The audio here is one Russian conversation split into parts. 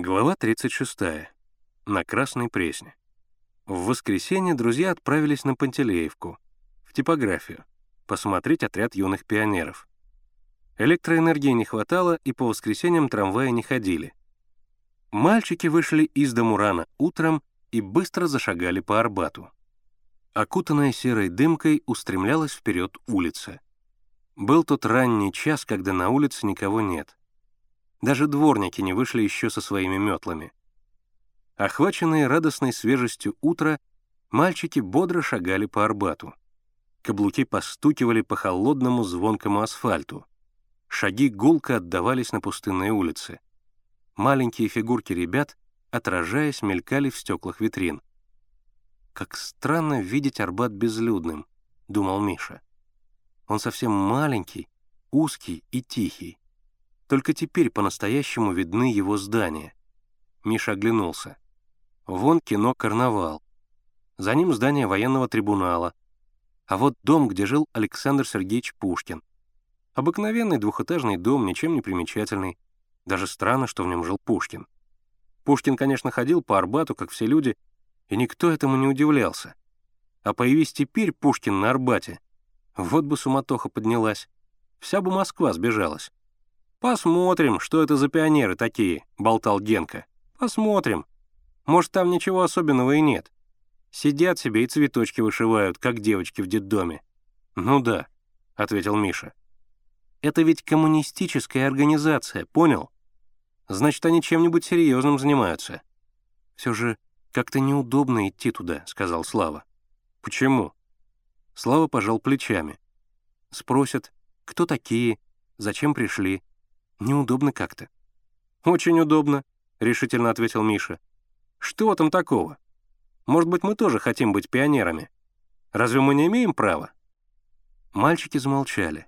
Глава 36. На Красной Пресне. В воскресенье друзья отправились на Пантелеевку, в типографию, посмотреть отряд юных пионеров. Электроэнергии не хватало, и по воскресеньям трамваи не ходили. Мальчики вышли из дому рано утром и быстро зашагали по Арбату. Окутанная серой дымкой устремлялась вперед улица. Был тот ранний час, когда на улице никого нет. Даже дворники не вышли еще со своими метлами. Охваченные радостной свежестью утра, мальчики бодро шагали по Арбату. Каблуки постукивали по холодному звонкому асфальту. Шаги гулко отдавались на пустынной улице. Маленькие фигурки ребят, отражаясь, мелькали в стеклах витрин. «Как странно видеть Арбат безлюдным», — думал Миша. «Он совсем маленький, узкий и тихий. Только теперь по-настоящему видны его здания. Миша оглянулся. Вон кино «Карнавал». За ним здание военного трибунала. А вот дом, где жил Александр Сергеевич Пушкин. Обыкновенный двухэтажный дом, ничем не примечательный. Даже странно, что в нем жил Пушкин. Пушкин, конечно, ходил по Арбату, как все люди, и никто этому не удивлялся. А появись теперь Пушкин на Арбате, вот бы суматоха поднялась. Вся бы Москва сбежалась. «Посмотрим, что это за пионеры такие», — болтал Генка. «Посмотрим. Может, там ничего особенного и нет. Сидят себе и цветочки вышивают, как девочки в детдоме». «Ну да», — ответил Миша. «Это ведь коммунистическая организация, понял? Значит, они чем-нибудь серьезным занимаются». «Все же как-то неудобно идти туда», — сказал Слава. «Почему?» Слава пожал плечами. Спросят, кто такие, зачем пришли. Неудобно как-то». «Очень удобно», — решительно ответил Миша. «Что там такого? Может быть, мы тоже хотим быть пионерами? Разве мы не имеем права?» Мальчики замолчали.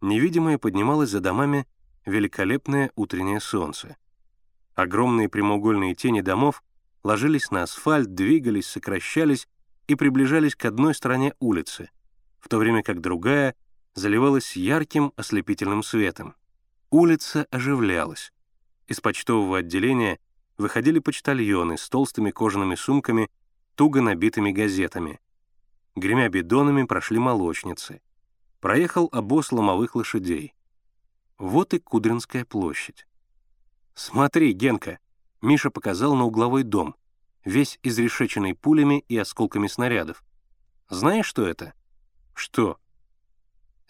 Невидимое поднималось за домами великолепное утреннее солнце. Огромные прямоугольные тени домов ложились на асфальт, двигались, сокращались и приближались к одной стороне улицы, в то время как другая заливалась ярким ослепительным светом. Улица оживлялась. Из почтового отделения выходили почтальоны с толстыми кожаными сумками, туго набитыми газетами. Гремя бидонами прошли молочницы. Проехал обоз ломовых лошадей. Вот и Кудринская площадь. «Смотри, Генка!» — Миша показал на угловой дом, весь изрешеченный пулями и осколками снарядов. «Знаешь, что это?» «Что?»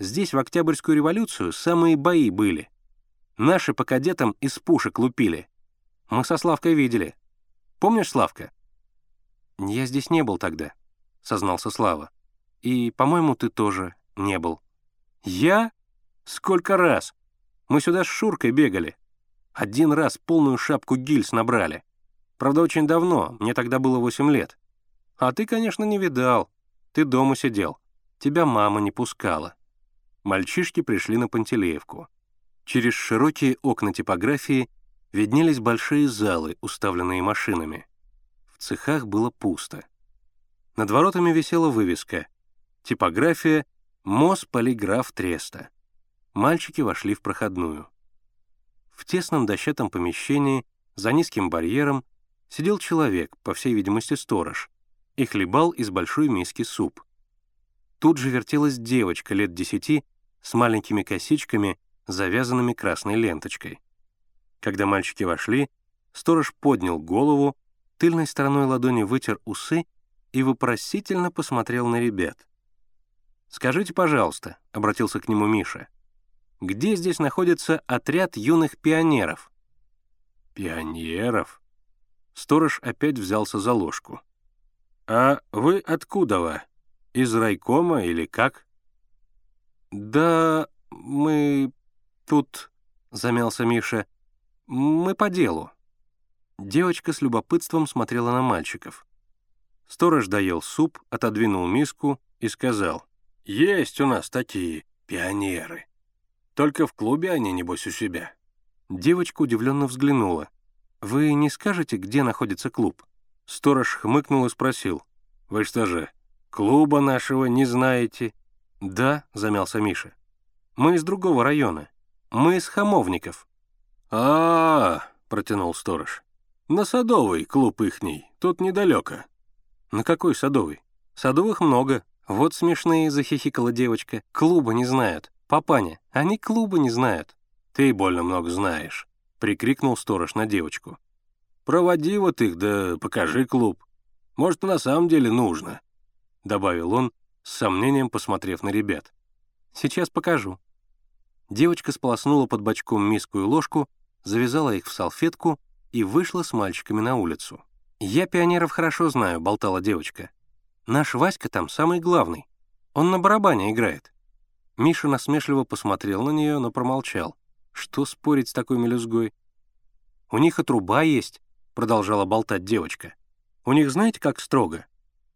«Здесь в Октябрьскую революцию самые бои были», Наши по кадетам из пушек лупили. Мы со Славкой видели. Помнишь, Славка?» «Я здесь не был тогда», — сознался Слава. «И, по-моему, ты тоже не был». «Я? Сколько раз? Мы сюда с Шуркой бегали. Один раз полную шапку гильз набрали. Правда, очень давно, мне тогда было восемь лет. А ты, конечно, не видал. Ты дома сидел. Тебя мама не пускала». Мальчишки пришли на Пантелеевку. Через широкие окна типографии виднелись большие залы, уставленные машинами. В цехах было пусто. Над воротами висела вывеска «Типография МОЗ Полиграф Треста». Мальчики вошли в проходную. В тесном дощатом помещении, за низким барьером, сидел человек, по всей видимости сторож, и хлебал из большой миски суп. Тут же вертелась девочка лет десяти с маленькими косичками завязанными красной ленточкой. Когда мальчики вошли, сторож поднял голову, тыльной стороной ладони вытер усы и вопросительно посмотрел на ребят. «Скажите, пожалуйста», — обратился к нему Миша, «где здесь находится отряд юных пионеров?» «Пионеров?» Сторож опять взялся за ложку. «А вы откуда вы? Из райкома или как?» «Да мы «Тут...» — замялся Миша. «Мы по делу». Девочка с любопытством смотрела на мальчиков. Сторож доел суп, отодвинул миску и сказал. «Есть у нас такие пионеры. Только в клубе они, небось, у себя». Девочка удивленно взглянула. «Вы не скажете, где находится клуб?» Сторож хмыкнул и спросил. «Вы что же, клуба нашего не знаете?» «Да», — замялся Миша. «Мы из другого района. Мы из Хамовников». А, -а, -а — протянул сторож. «На Садовый клуб ихний, тут недалеко». «На какой Садовый? Садовых много. Вот смешные», — захихикала девочка. «Клуба не знают. Папаня, они клуба не знают». «Ты больно много знаешь», — прикрикнул сторож на девочку. «Проводи вот их, да покажи клуб. Может, на самом деле нужно», — добавил он, с сомнением посмотрев на ребят. «Сейчас покажу». Девочка сполоснула под бочком миску и ложку, завязала их в салфетку и вышла с мальчиками на улицу. «Я пионеров хорошо знаю», — болтала девочка. «Наш Васька там самый главный. Он на барабане играет». Миша насмешливо посмотрел на нее, но промолчал. Что спорить с такой мелюзгой? «У них и труба есть», — продолжала болтать девочка. «У них знаете, как строго?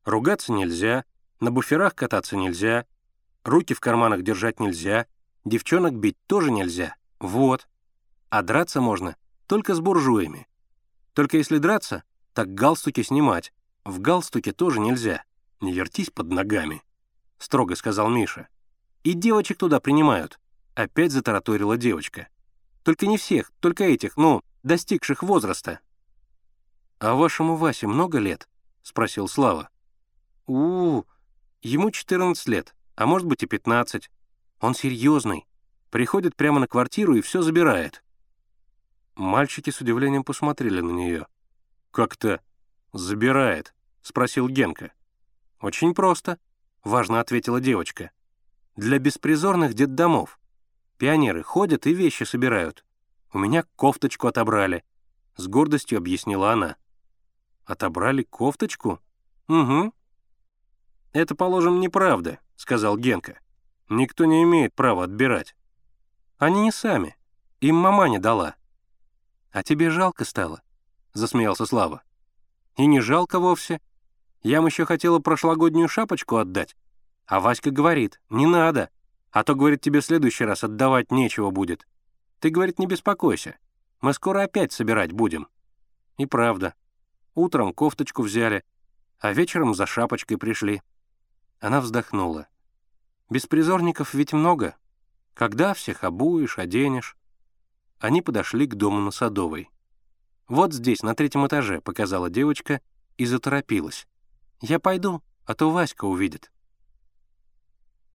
Ругаться нельзя, на буферах кататься нельзя, руки в карманах держать нельзя, девчонок бить тоже нельзя. Вот. А драться можно только с буржуями. Только если драться, так галстуки снимать. В галстуке тоже нельзя. Не вертись под ногами», — строго сказал Миша. «И девочек туда принимают», — опять затараторила девочка. «Только не всех, только этих, ну, достигших возраста». «А вашему Васе много лет?» — спросил Слава. у, -у, -у ему 14 лет, а может быть и 15. Он серьезный. Приходит прямо на квартиру и все забирает». Мальчики с удивлением посмотрели на нее. «Как-то забирает?» — спросил Генка. «Очень просто», — важно ответила девочка. «Для беспризорных детдомов. Пионеры ходят и вещи собирают. У меня кофточку отобрали», — с гордостью объяснила она. «Отобрали кофточку?» «Угу». «Это, положим, неправда», — сказал Генка. «Никто не имеет права отбирать». «Они не сами. Им мама не дала». «А тебе жалко стало?» — засмеялся Слава. «И не жалко вовсе. Я им еще хотела прошлогоднюю шапочку отдать. А Васька говорит, не надо, а то, говорит, тебе в следующий раз отдавать нечего будет. Ты, говорит, не беспокойся, мы скоро опять собирать будем». И правда. Утром кофточку взяли, а вечером за шапочкой пришли. Она вздохнула. «Беспризорников ведь много. Когда всех обуешь, оденешь?» Они подошли к дому на Садовой. «Вот здесь, на третьем этаже», — показала девочка и заторопилась. «Я пойду, а то Васька увидит».